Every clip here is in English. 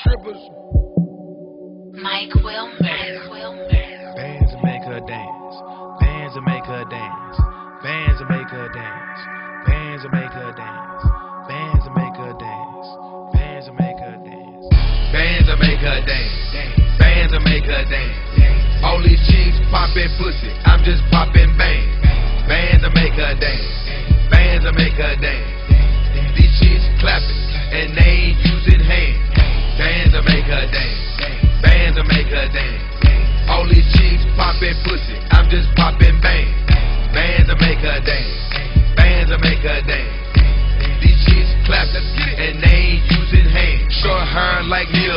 Strippers. Mike Wilmer. Make her dance. Bands make her dance. Bands make her dance. Bands make her dance. Bands make her dance. Bands make her dance. Bands make her dance. Bands make her dance. All these chicks poppin' pussy. I'm just poppin' bang. Bands that make her dance. Bands that make her dance.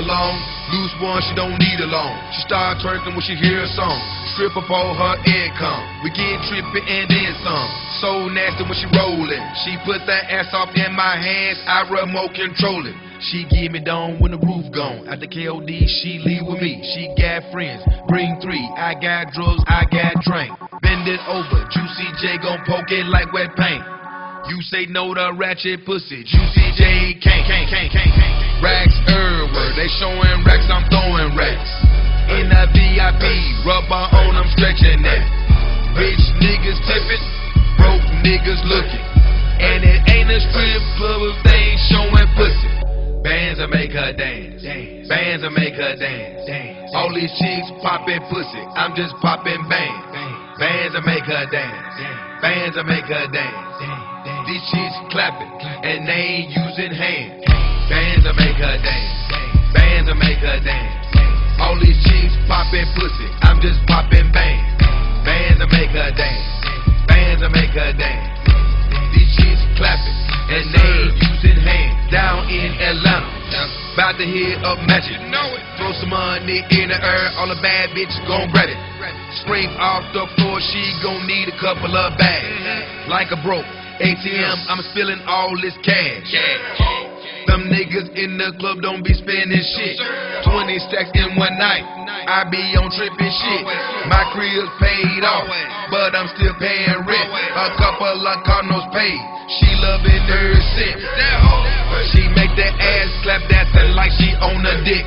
Alone. Loose one, she don't need a loan. She start twerking when she hear a song. Stripper for her income. We get trippin' and then some. So nasty when she rollin'. She put that ass off in my hands. I remote control it. She give me down when the roof gone. At the KOD, she leave with me. She got friends, bring three. I got drugs, I got drink. Bend it over, Juicy J gon' poke it like wet paint. You say no to ratchet pussy, Juicy J can't, can't, can't, can't, can't. Racks everywhere, they showing racks, I'm throwing racks. In a VIP, rubber on, I'm stretching that. Rich niggas tipping, broke niggas looking. And it ain't a strip club if they ain't showing pussy. Bands that make her dance. Bands that make her dance. All these chicks poppin' pussy. I'm just poppin' bands. Bands that make her dance. Bands that make her dance. These chicks clapping and they ain't using hands. Bands that make her dance. Bands that make her dance. All these chicks poppin' pussy. I'm just poppin' bang. Bands that make her dance. Bands that make her dance. These chicks clapping and they using hands. Down in Atlanta, about to hit up magic. Throw some money in the air, all the bad bitches gon' grab it. Scream off the floor, she gon' need a couple of bags. Like a broke ATM, I'm spilling all this cash. Them niggas in the club don't be spending shit. 20 stacks in one night. I be on trippin' shit. My crib's paid off, but I'm still paying rent. A couple of condos paid. She loving her shit. She make that ass clap dancing like she on a dick.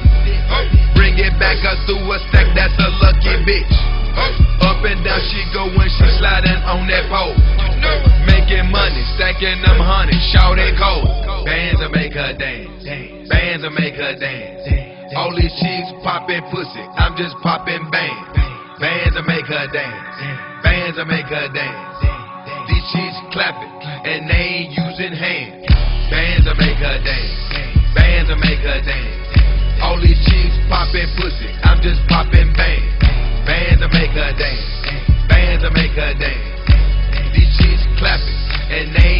Bring it back up through a stack, that's a lucky bitch. Up and down she go when she sliding on that pole. Making money, stacking them honey, shout it cold. Bands will make her dance. Bands will make her dance. All these cheeks poppin' pussy. I'm just poppin' bands. Bands will make her dance. Bands will make her dance. These cheeks clapping and they ain't using hands. Bands will make her dance. Bands will make her dance. All these cheeks poppin' pussy. I'm just poppin' bands. Bands will make her dance. Bands will make her dance. These cheeks clapping and they